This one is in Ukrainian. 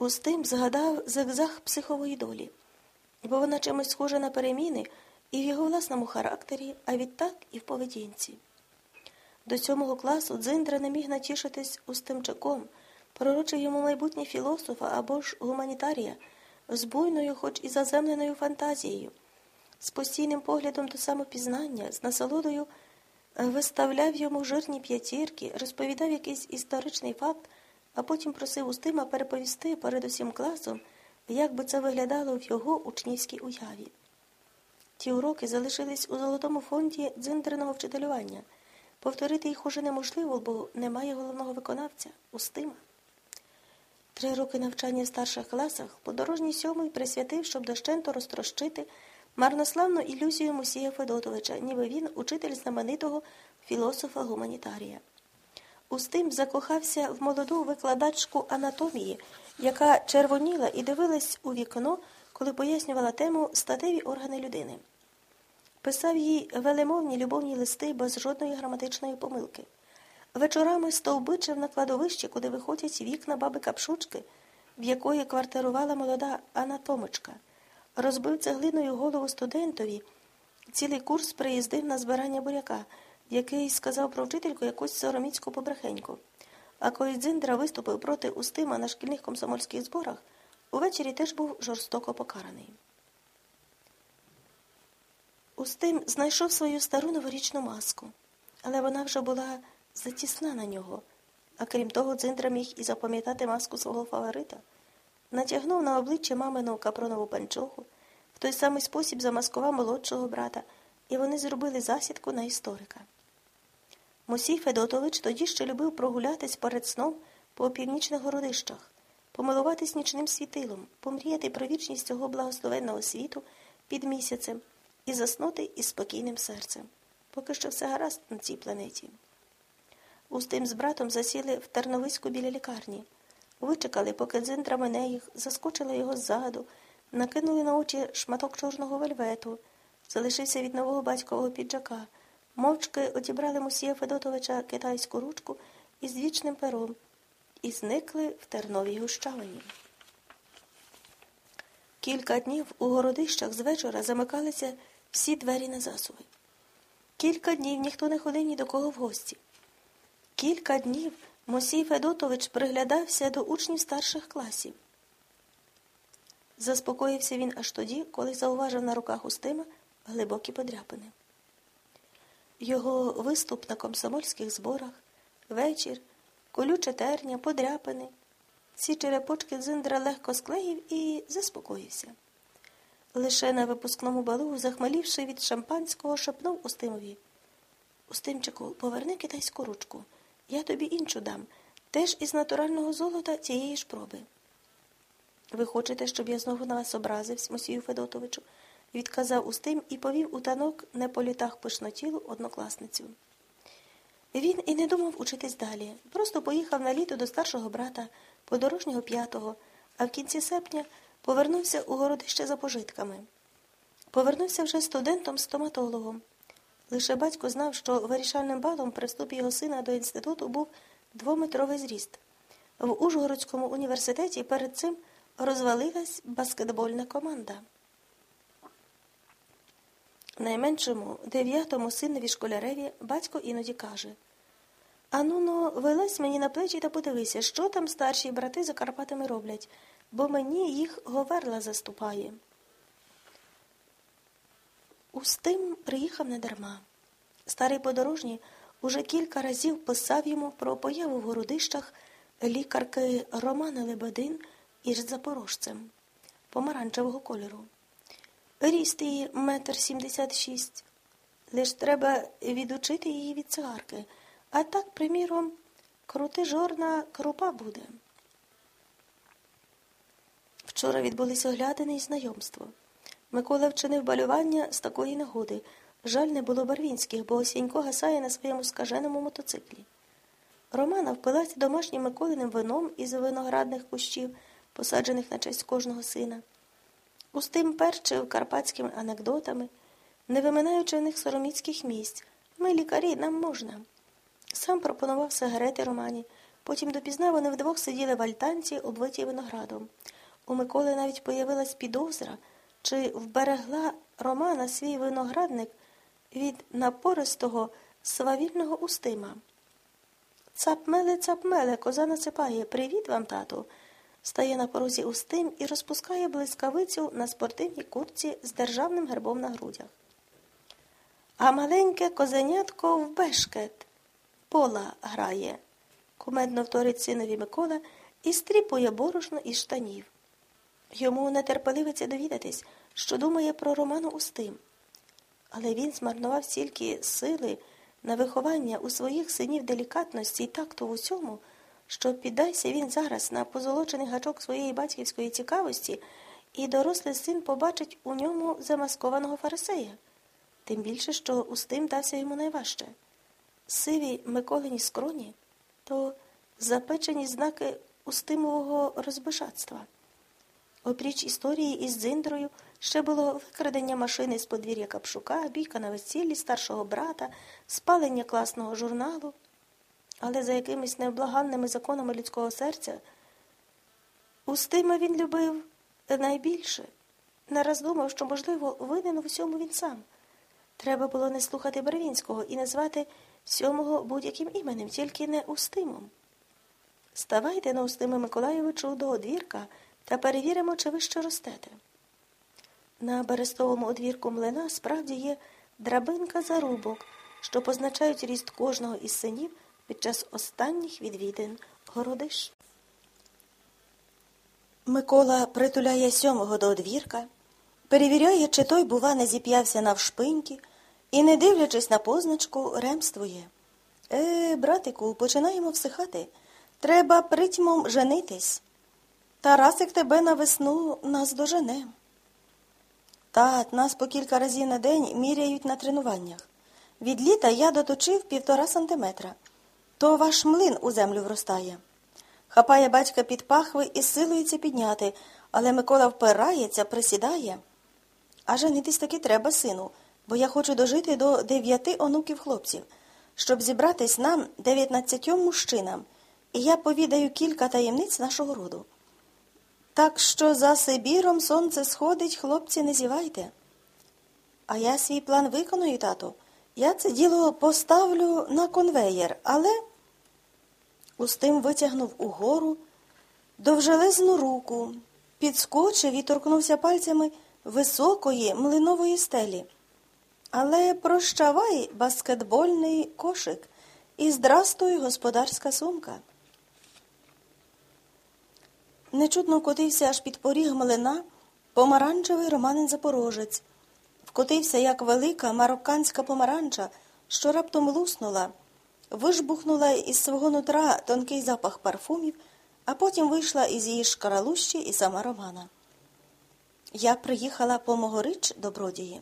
Устим згадав зигзаг психової долі, бо вона чимось схожа на переміни і в його власному характері, а відтак і в поведінці. До сьомого класу Дзиндра не міг натішитись Устимчаком, пророчив йому майбутнє філософа або ж гуманітарія з буйною, хоч і заземленою фантазією, з постійним поглядом до самопізнання, з насолодою виставляв йому жирні п'ятірки, розповідав якийсь історичний факт, а потім просив Устима переповісти перед усім класом, як би це виглядало в його учнівській уяві. Ті уроки залишились у золотому фонді дзиндерного вчителювання. Повторити їх уже неможливо, бо немає головного виконавця Устима. Три роки навчання в старших класах подорожній сьомий присвятив, щоб дощенто розтрощити марнославну ілюзію Мусія Федотовича, ніби він учитель знаменитого філософа гуманітарія. Устим закохався в молоду викладачку анатомії, яка червоніла і дивилась у вікно, коли пояснювала тему статеві органи людини. Писав їй велемовні любовні листи без жодної граматичної помилки. Вечорами стовбичив на кладовищі, куди виходять вікна баби Капшучки, в якої квартирувала молода анатомочка. Розбив цеглиною голову студентові. Цілий курс приїздив на збирання буряка, який сказав про вчительку якусь сороміцьку побрехеньку. А коли Дзиндра виступив проти Устима на шкільних комсомольських зборах, увечері теж був жорстоко покараний. Устим знайшов свою стару новорічну маску, але вона вже була затісна на нього, а крім того, Дзиндра міг і запам'ятати маску свого фаворита. Натягнув на обличчя мамину капронову панчоху, в той самий спосіб замаскував молодшого брата, і вони зробили засідку на історика. Мосій Федотович тоді ще любив прогулятись перед сном по північних городищах, помилуватись нічним світилом, помріяти про вічність цього благословенного світу під місяцем і заснути із спокійним серцем, поки що все гаразд на цій планеті. Устим з братом засіли в Терновиську біля лікарні, вичекали, поки дзиндра мене їх, заскочила його ззаду, накинули на очі шматок чорного вельвету, залишився від нового батькового піджака, мовчки одібрали Мусія Федотовича китайську ручку із вічним пером і зникли в терновій гущавині. Кілька днів у городищах з вечора замикалися всі двері на засуви. Кілька днів ніхто не ходив ні до кого в гості. Кілька днів Мосій Федотович приглядався до учнів старших класів. Заспокоївся він аж тоді, коли зауважив на руках Устима глибокі подряпини. Його виступ на комсомольських зборах, вечір, колюча терня, подряпини. Ці черепочки дзиндра легко склеїв і заспокоївся. Лише на випускному балу, захмелівши від шампанського, шепнув Устимові. Устимчику, поверни китайську ручку. Я тобі іншу дам, теж із натурального золота цієї ж проби. Ви хочете, щоб я знову на вас образився, Мосію Федотовичу? Відказав Устим і повів у танок не по літах пишнотілу однокласницю. Він і не думав учитись далі, просто поїхав на літо до старшого брата, подорожнього п'ятого, а в кінці серпня повернувся у городище за пожитками. Повернувся вже студентом-стоматологом. Лише батько знав, що вирішальним балом при вступі його сина до інституту був двометровий зріст. В Ужгородському університеті перед цим розвалилась баскетбольна команда. Найменшому дев'ятому синові школяреві батько іноді каже Ануно, вилазь мені на плечі та подивися, що там старші брати за Карпатами роблять, бо мені їх говерла заступає. Устим приїхав недарма. Старий подорожній уже кілька разів писав йому про появу в городищах лікарки Романи Лебедин із запорожцем помаранчевого кольору. Ріст її метр сімдесят шість. Лиш треба відучити її від цигарки, а так, приміром, крутижорна крупа буде. Вчора відбулися оглядини і знайомство. Микола вчинив балювання з такої нагоди. Жаль, не було барвінських, бо осінько гасає на своєму скаженому мотоциклі. Романа впилася домашнім Миколиним вином із виноградних кущів, посаджених на честь кожного сина. Устим перчив карпатськими анекдотами, не виминаючи в них сороміцьких місць. Ми, лікарі, нам можна. Сам пропонував сигарети Романі, Потім допізна вони вдвох сиділи в альтанці, обвиті виноградом. У Миколи навіть появилась підозра, чи вберегла Романа свій виноградник від напористого свавільного устима. Цапмеле, цапмеле, коза насипає. Привіт вам, тату. Стає на порозі устим і розпускає блискавицю на спортивній куртці з державним гербом на грудях. А маленьке козенятко в бешкет пола грає, кумедно вторить синові Микола і стріпує борошно із штанів. Йому нетерпеливиться довідатись, що думає про Роману Устим. Але він змарнував стільки сили на виховання у своїх синів делікатності і такту в усьому, що піддайся він зараз на позолочений гачок своєї батьківської цікавості, і дорослий син побачить у ньому замаскованого фарисея. Тим більше, що Устим дався йому найважче. Сиві Миколині скроні то запечені знаки Устимового розбишатства. Опріч історії із дзиндрою ще було викрадення машини з подвір'я Капшука, бійка на весіллі старшого брата, спалення класного журналу. Але за якимись невблаганними законами людського серця Устима він любив найбільше. Не раз думав, що, можливо, винен у всьому він сам. Треба було не слухати Бервінського і назвати сьомого будь-яким іменем, тільки не Устимом. Ставайте на Устиме Миколайовичу до одвірка та перевіримо, чи ви ще ростете. На берестовому одвірку млина справді є драбинка зарубок, що позначають ріст кожного із синів під час останніх відвідин городищ. Микола притуляє сьомого до одвірка, перевіряє, чи той, бува, не зіп'явся навшпиньки, і, не дивлячись на позначку, ремствує. Е, братику, починаємо всихати. Треба притьмом женитись. Тарасик тебе на весну нас дожене. Тат, нас по кілька разів на день міряють на тренуваннях. Від літа я доточив півтора сантиметра. То ваш млин у землю вростає. Хапає батька під пахви і силується підняти, але Микола впирається, присідає. А женитись таки треба, сину, бо я хочу дожити до дев'яти онуків хлопців, щоб зібратись нам дев'ятнадцятьом мужчинам, і я повідаю кілька таємниць нашого роду. Так що за Сибіром сонце сходить, хлопці, не зівайте. А я свій план виконую, тату. Я це діло поставлю на конвеєр, але Устим витягнув угору довжелезну руку, підскочив і торкнувся пальцями високої млинової стелі. Але прощавай баскетбольний кошик і здрастуй господарська сумка. Нечутно вкотився аж під поріг млина помаранчевий романин запорожець. Вкотився, як велика марокканська помаранча, що раптом луснула, вижбухнула із свого нутра тонкий запах парфумів, а потім вийшла із її шкаралущі і сама Романа. Я приїхала по могорич, добродії.